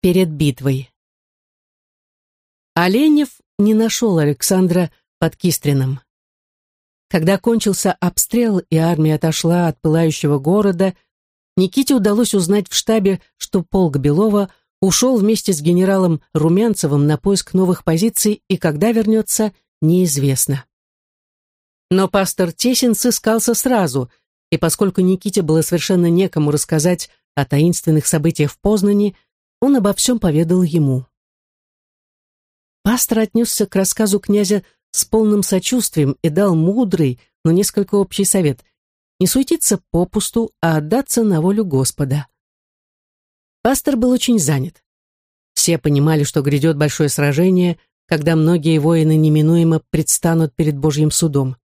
перед битвой. Оленев не нашел Александра под Кистрином. Когда кончился обстрел и армия отошла от пылающего города, Никите удалось узнать в штабе, что полк Белова ушел вместе с генералом Румянцевым на поиск новых позиций и когда вернется, неизвестно. Но пастор Тесин сыскался сразу, и поскольку Никите было совершенно некому рассказать о таинственных событиях в Познани, он обо всем поведал ему. Пастор отнесся к рассказу князя с полным сочувствием и дал мудрый, но несколько общий совет – не суетиться попусту, а отдаться на волю Господа. Пастор был очень занят. Все понимали, что грядет большое сражение, когда многие воины неминуемо предстанут перед Божьим судом.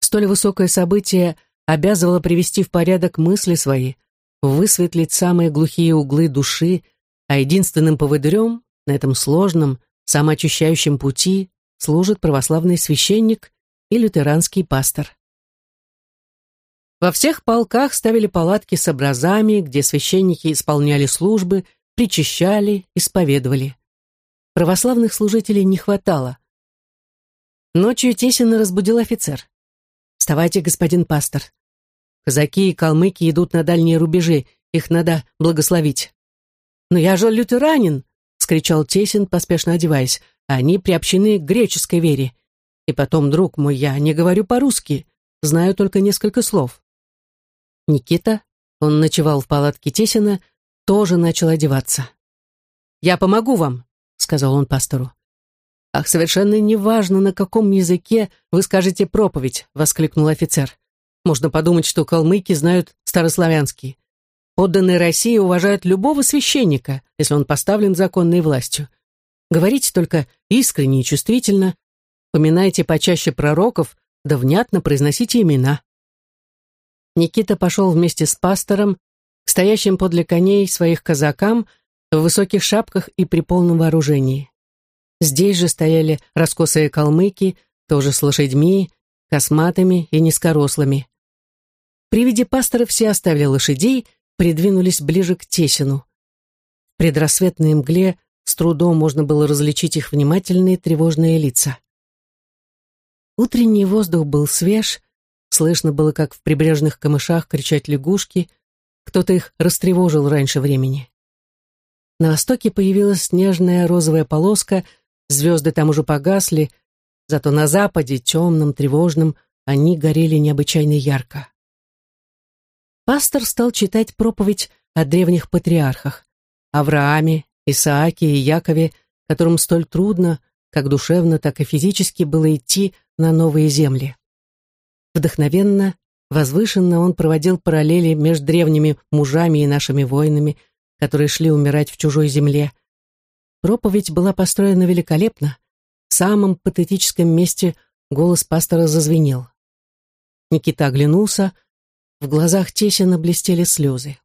Столь высокое событие обязывало привести в порядок мысли свои, высветлить самые глухие углы души, а единственным поводырем на этом сложном, самоочищающем пути служит православный священник и лютеранский пастор. Во всех полках ставили палатки с образами, где священники исполняли службы, причащали, исповедовали. Православных служителей не хватало. Ночью Тесина разбудил офицер. «Вставайте, господин пастор. Казаки и калмыки идут на дальние рубежи, их надо благословить». «Но я же лютеранин!» — скричал Тесин, поспешно одеваясь. «Они приобщены к греческой вере. И потом, друг мой, я не говорю по-русски, знаю только несколько слов». Никита, он ночевал в палатке Тесина, тоже начал одеваться. «Я помогу вам», — сказал он пастору. «Ах, совершенно неважно, на каком языке вы скажете проповедь», — воскликнул офицер. «Можно подумать, что калмыки знают старославянский. Подданные России уважают любого священника, если он поставлен законной властью. Говорите только искренне и чувствительно, поминайте почаще пророков, да внятно произносите имена». Никита пошел вместе с пастором стоящим подле коней своих казакам в высоких шапках и при полном вооружении. Здесь же стояли раскосые калмыки, тоже с лошадьми, косматыми и низкорослыми. При виде пастора все оставили лошадей, придвинулись ближе к Тесину. В предрассветной мгле с трудом можно было различить их внимательные тревожные лица. Утренний воздух был свеж, слышно было, как в прибрежных камышах кричат лягушки, кто-то их растревожил раньше времени. На востоке появилась снежная розовая полоска, звезды там уже погасли, зато на западе, темном, тревожном, они горели необычайно ярко. Пастор стал читать проповедь о древних патриархах, Аврааме, Исааке и Якове, которым столь трудно, как душевно, так и физически было идти на новые земли. Вдохновенно, возвышенно он проводил параллели между древними мужами и нашими воинами, которые шли умирать в чужой земле. Проповедь была построена великолепно. В самом патетическом месте голос пастора зазвенел. Никита оглянулся, в глазах Тесина блестели слезы.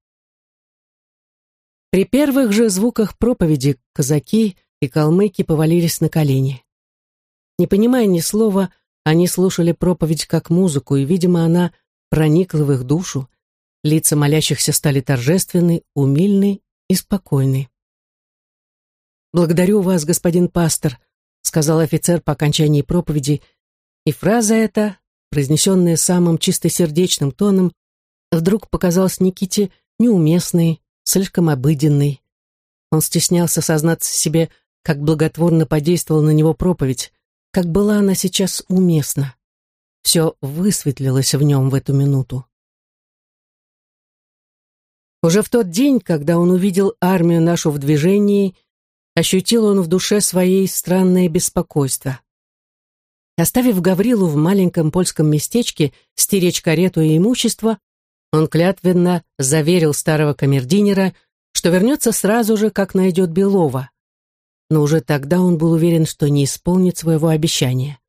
При первых же звуках проповеди казаки и калмыки повалились на колени. Не понимая ни слова, они слушали проповедь как музыку, и, видимо, она проникла в их душу. Лица молящихся стали торжественны, умильны и спокойны. «Благодарю вас, господин пастор», — сказал офицер по окончании проповеди, и фраза эта, произнесенная самым чистосердечным тоном, вдруг показалась Никите неуместной, слишком обыденной. Он стеснялся сознаться себе, как благотворно подействовала на него проповедь, как была она сейчас уместна. Все высветлилось в нем в эту минуту. Уже в тот день, когда он увидел армию нашу в движении, ощутил он в душе своей странное беспокойство. Оставив Гаврилу в маленьком польском местечке стеречь карету и имущество, он клятвенно заверил старого камердинера, что вернется сразу же, как найдет Белова но уже тогда он был уверен, что не исполнит своего обещания.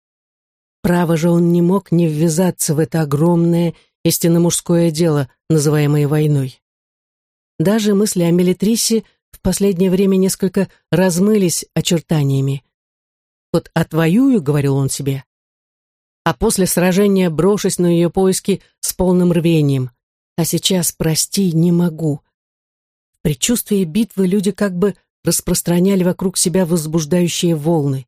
Право же он не мог не ввязаться в это огромное, истинно мужское дело, называемое войной. Даже мысли о Мелитрисе в последнее время несколько размылись очертаниями. «Вот отвоюю», — говорил он себе, а после сражения брошусь на ее поиски с полным рвением. А сейчас, прости, не могу. В предчувствии битвы люди как бы распространяли вокруг себя возбуждающие волны.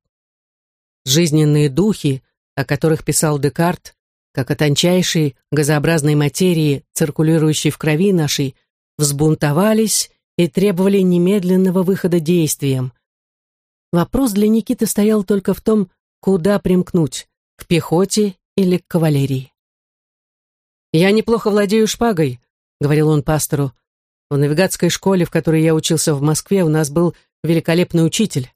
Жизненные духи, о которых писал Декарт, как о тончайшей газообразной материи, циркулирующей в крови нашей, взбунтовались и требовали немедленного выхода действиям. Вопрос для Никиты стоял только в том, куда примкнуть, к пехоте или к кавалерии. «Я неплохо владею шпагой», — говорил он пастору. «В навигатской школе, в которой я учился в Москве, у нас был великолепный учитель».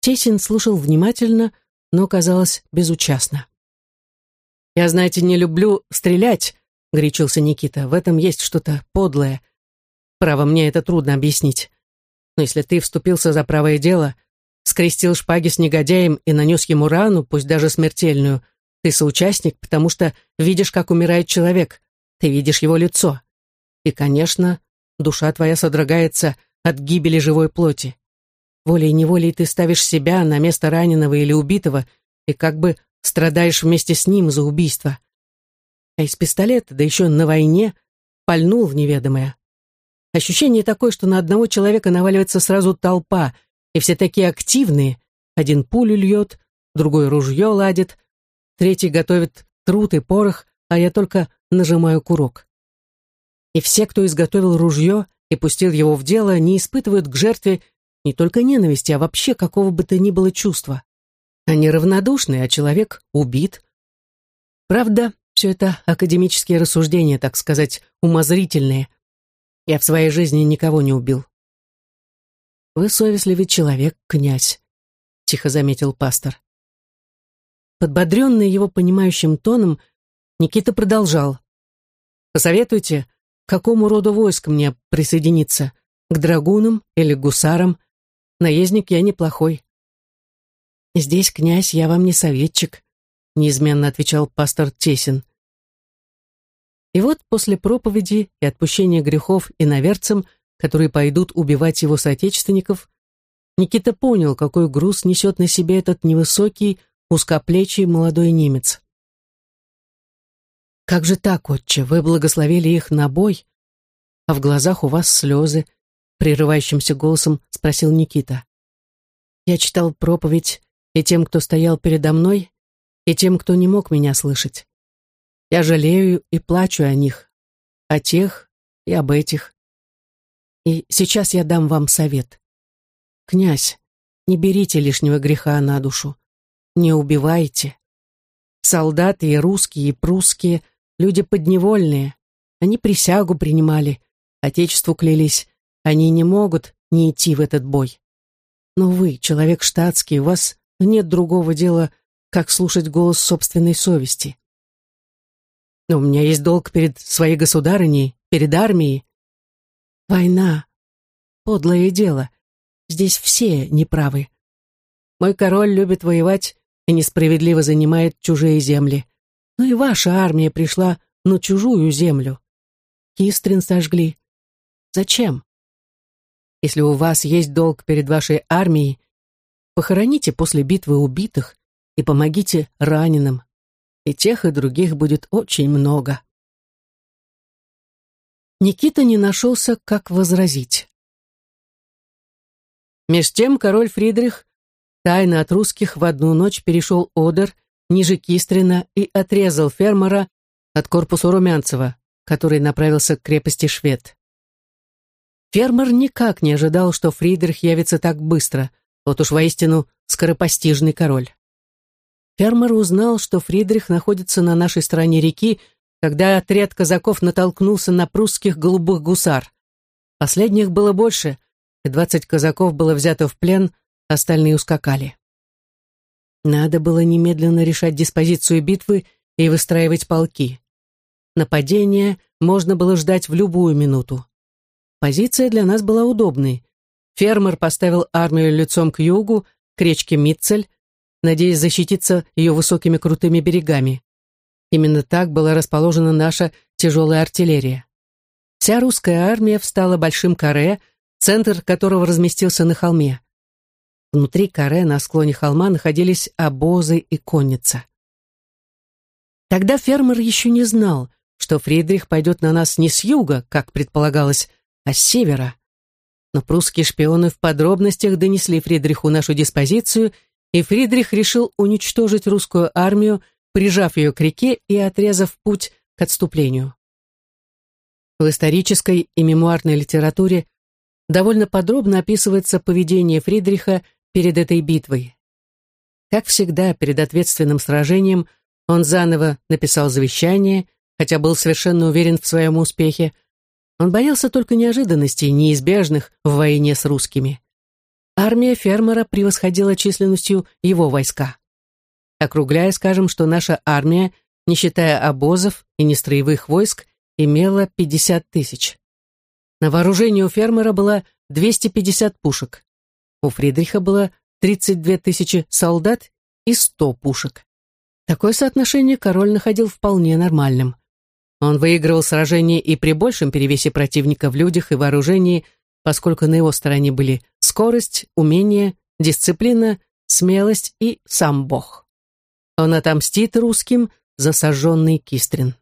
Тесин слушал внимательно, но, казалось, безучастно. «Я, знаете, не люблю стрелять», — горячился Никита. «В этом есть что-то подлое. Право, мне это трудно объяснить. Но если ты вступился за правое дело, скрестил шпаги с негодяем и нанес ему рану, пусть даже смертельную, ты соучастник, потому что видишь, как умирает человек, ты видишь его лицо. И, конечно, душа твоя содрогается от гибели живой плоти. Волей-неволей ты ставишь себя на место раненого или убитого и как бы страдаешь вместе с ним за убийство. А из пистолета, да еще на войне, пальнул в неведомое. Ощущение такое, что на одного человека наваливается сразу толпа, и все такие активные. Один пулю льет, другой ружье ладит, третий готовит труд и порох, а я только нажимаю курок. И все, кто изготовил ружье и пустил его в дело, не испытывают к жертве не только ненависти, а вообще какого бы то ни было чувства. Они равнодушны, а человек убит. Правда, все это академические рассуждения, так сказать, умозрительные. Я в своей жизни никого не убил. «Вы совестливый человек, князь», — тихо заметил пастор. Подбодренный его понимающим тоном, Никита продолжал. «Посоветуйте, к какому роду войск мне присоединиться? К драгунам или гусарам? Наездник я неплохой». «Здесь, князь, я вам не советчик», — неизменно отвечал пастор Тесин. И вот после проповеди и отпущения грехов иноверцам, которые пойдут убивать его соотечественников, Никита понял, какой груз несет на себе этот невысокий, узкоплечий молодой немец. «Как же так, отче, вы благословили их на бой, а в глазах у вас слезы?» прерывающимся голосом спросил Никита. Я читал проповедь и тем, кто стоял передо мной, и тем, кто не мог меня слышать. Я жалею и плачу о них, о тех и об этих. И сейчас я дам вам совет. Князь, не берите лишнего греха на душу, не убивайте. Солдаты и русские, и прусские, люди подневольные, они присягу принимали, отечеству клялись, они не могут не идти в этот бой. Но вы, человек штатский, у вас нет другого дела, как слушать голос собственной совести. Но у меня есть долг перед своей государыней, перед армией. Война. Подлое дело. Здесь все неправы. Мой король любит воевать и несправедливо занимает чужие земли. Но и ваша армия пришла на чужую землю. Кистрин сожгли. Зачем? Если у вас есть долг перед вашей армией, похороните после битвы убитых и помогите раненым. И тех, и других будет очень много. Никита не нашелся, как возразить. Меж тем король Фридрих тайно от русских в одну ночь перешел Одер ниже Кистрина и отрезал фермера от корпуса Румянцева, который направился к крепости Швед. Фермер никак не ожидал, что Фридрих явится так быстро, вот уж воистину скоропостижный король. Фермер узнал, что Фридрих находится на нашей стороне реки, когда отряд казаков натолкнулся на прусских голубых гусар. Последних было больше, и двадцать казаков было взято в плен, остальные ускакали. Надо было немедленно решать диспозицию битвы и выстраивать полки. Нападение можно было ждать в любую минуту. Позиция для нас была удобной. Фермер поставил армию лицом к югу, к речке Митцель, надеясь защититься ее высокими крутыми берегами. Именно так была расположена наша тяжелая артиллерия. Вся русская армия встала большим каре, центр которого разместился на холме. Внутри каре на склоне холма находились обозы и конница. Тогда фермер еще не знал, что Фридрих пойдет на нас не с юга, как предполагалось, а с севера. Но прусские шпионы в подробностях донесли Фридриху нашу диспозицию, и Фридрих решил уничтожить русскую армию, прижав ее к реке и отрезав путь к отступлению. В исторической и мемуарной литературе довольно подробно описывается поведение Фридриха перед этой битвой. Как всегда, перед ответственным сражением он заново написал завещание, хотя был совершенно уверен в своем успехе. Он боялся только неожиданностей, неизбежных в войне с русскими. Армия фермера превосходила численностью его войска. Округляя, скажем, что наша армия, не считая обозов и нестроевых войск, имела 50 тысяч. На вооружении у фермера было 250 пушек. У Фридриха было 32 тысячи солдат и 100 пушек. Такое соотношение король находил вполне нормальным. Он выигрывал сражения и при большем перевесе противника в людях и вооружении, поскольку на его стороне были скорость, умение, дисциплина, смелость и сам Бог. Он отомстит русским за сожженный Кистрин.